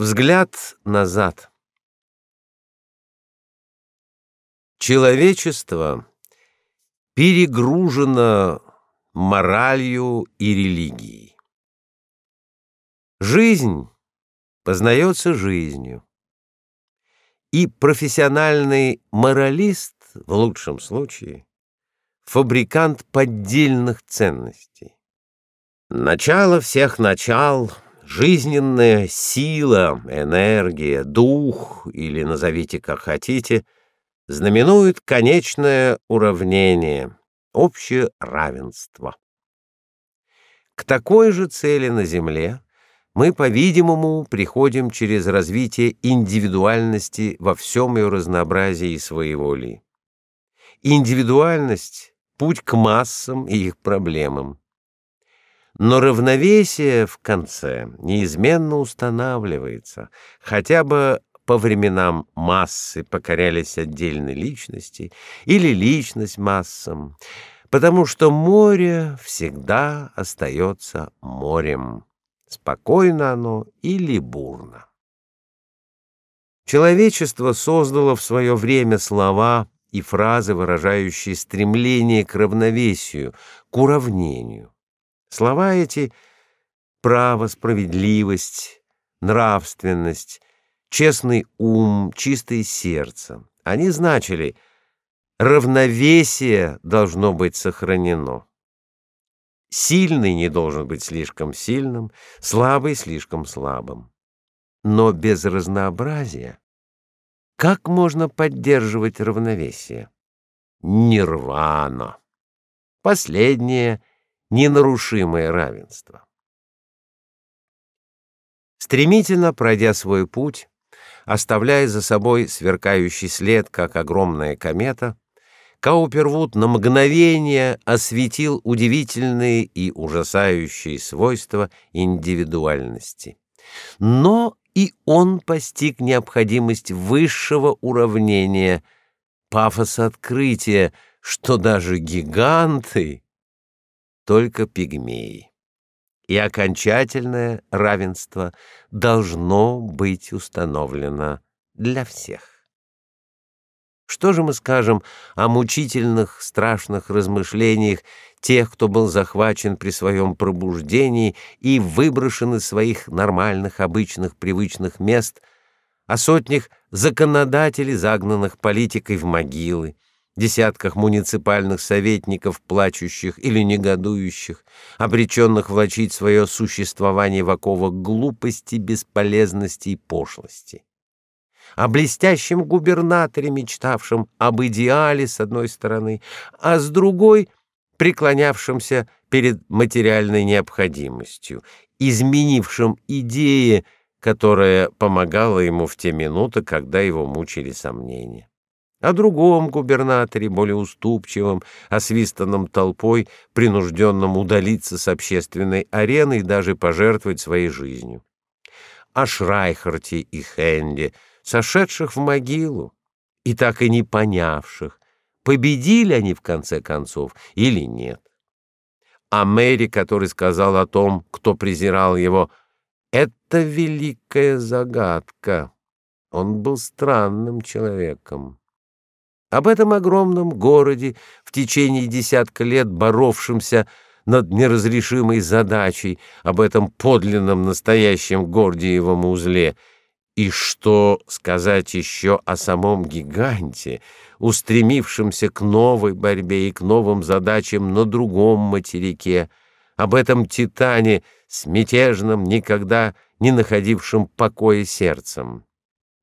Взгляд назад. Человечество перегружено моралью и религией. Жизнь познается жизнью. И профессиональный моралист, в лучшем случае, фабрикант поддельных ценностей. Начало всех начал — Жизненная сила, энергия, дух, или назовите как хотите, знаменует конечное уравнение, общее равенство. К такой же цели на Земле мы, по-видимому, приходим через развитие индивидуальности во всем ее разнообразии и своеволии. Индивидуальность — путь к массам и их проблемам. Но равновесие в конце неизменно устанавливается, хотя бы по временам массы покорялись отдельной личности или личность массам, потому что море всегда остается морем, спокойно оно или бурно. Человечество создало в свое время слова и фразы, выражающие стремление к равновесию, к уравнению. Слова эти — право, справедливость, нравственность, честный ум, чистое сердце. Они значили «равновесие должно быть сохранено». Сильный не должен быть слишком сильным, слабый — слишком слабым. Но без разнообразия как можно поддерживать равновесие? Нирвана. Последнее — ненарушимое равенство. Стремительно пройдя свой путь, оставляя за собой сверкающий след, как огромная комета, Каупервуд на мгновение осветил удивительные и ужасающие свойства индивидуальности. Но и он постиг необходимость высшего уравнения, пафос открытия, что даже гиганты только пигмеи. И окончательное равенство должно быть установлено для всех. Что же мы скажем о мучительных, страшных размышлениях тех, кто был захвачен при своем пробуждении и выброшен из своих нормальных, обычных, привычных мест, о сотнях законодателей, загнанных политикой в могилы, десятках муниципальных советников, плачущих или негодующих, обреченных влачить свое существование в оковах глупости, бесполезности и пошлости. О блестящем губернаторе, мечтавшем об идеале с одной стороны, а с другой — преклонявшемся перед материальной необходимостью, изменившем идеи, которая помогала ему в те минуты, когда его мучили сомнения о другом губернаторе, более уступчивом, освистанном толпой, принужденном удалиться с общественной арены и даже пожертвовать своей жизнью. О Шрайхарте и Хенде, сошедших в могилу и так и не понявших, победили они в конце концов или нет. О мэре, который сказал о том, кто презирал его, «Это великая загадка». Он был странным человеком. Об этом огромном городе, в течение десятка лет боровшемся над неразрешимой задачей, об этом подлинном настоящем Гордиевом узле. И что сказать еще о самом гиганте, устремившемся к новой борьбе и к новым задачам на другом материке, об этом титане с мятежным, никогда не находившим покоя сердцем.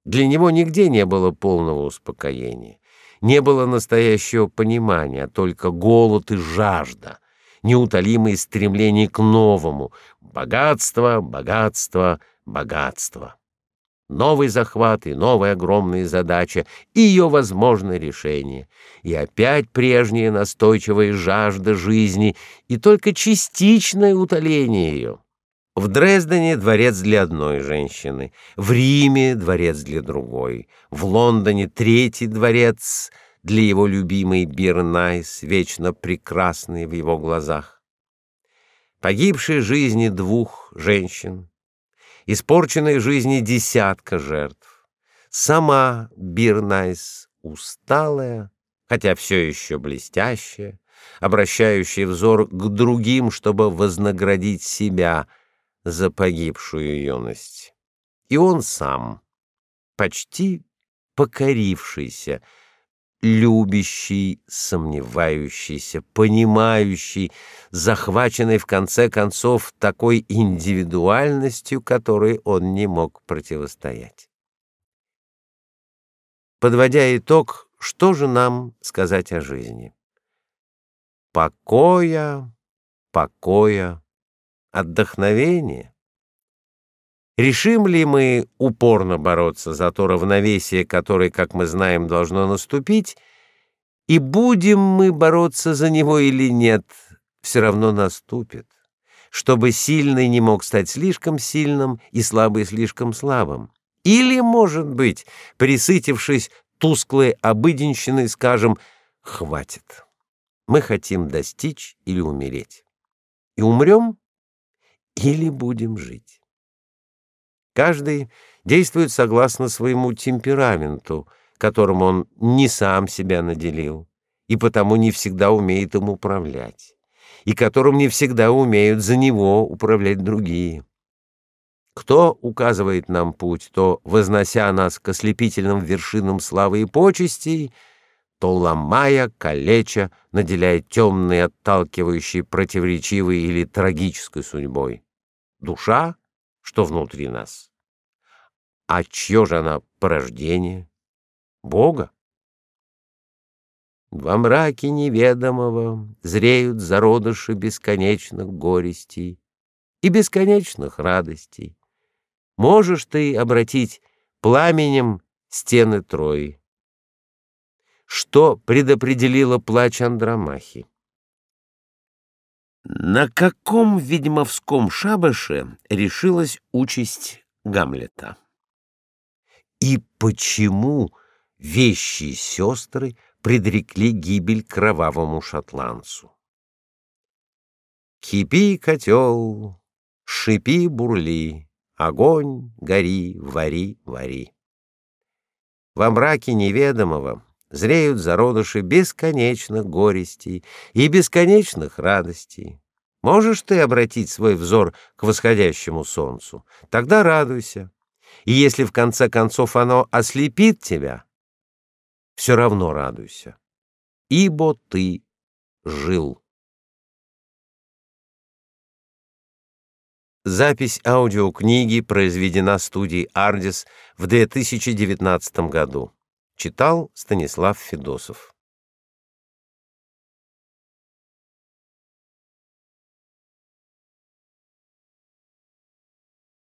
Для него нигде не было полного успокоения не было настоящего понимания, только голод и жажда, неутолимые стремления к новому, богатство, богатство, богатство. Новый захват и новая огромная задача, и ее возможное решение, и опять прежняя настойчивая жажда жизни, и только частичное утоление ее. В Дрездене дворец для одной женщины, в Риме дворец для другой, в Лондоне третий дворец для его любимой Бирнайс, вечно прекрасной в его глазах. Погибшие жизни двух женщин, испорченной жизни десятка жертв. Сама Бирнайс усталая, хотя все еще блестящая, обращающая взор к другим, чтобы вознаградить себя за погибшую юность. И он сам, почти покорившийся, любящий, сомневающийся, понимающий, захваченный в конце концов такой индивидуальностью, которой он не мог противостоять. Подводя итог, что же нам сказать о жизни? Покоя, покоя, отдохновения. Решим ли мы упорно бороться за то равновесие, которое, как мы знаем, должно наступить, и будем мы бороться за него или нет, все равно наступит, чтобы сильный не мог стать слишком сильным и слабый слишком слабым. Или, может быть, присытившись тусклой обыденщиной, скажем: "Хватит. Мы хотим достичь или умереть. И умрем или будем жить". Каждый действует согласно своему темпераменту, которым он не сам себя наделил, и потому не всегда умеет им управлять, и которым не всегда умеют за него управлять другие. Кто указывает нам путь, то, вознося нас к ослепительным вершинам славы и почестей, то, ломая, калеча, наделяет темной, отталкивающей, противоречивой или трагической судьбой. Душа что внутри нас. А чье же она порождение? Бога. Во мраке неведомого зреют зародыши бесконечных горестей и бесконечных радостей. Можешь ты обратить пламенем стены Трои. Что предопределило плач Андромахи? На каком ведьмовском шабаше решилась участь Гамлета? И почему вещи сестры предрекли гибель кровавому шотландцу? Кипи, котел, шипи, бурли, огонь, гори, вари, вари. Во мраке неведомого зреют зародыши бесконечных горестей и бесконечных радостей. Можешь ты обратить свой взор к восходящему солнцу, тогда радуйся. И если в конце концов оно ослепит тебя, все равно радуйся, ибо ты жил. Запись аудиокниги произведена студией Ardis в 2019 году. Читал Станислав Федосов.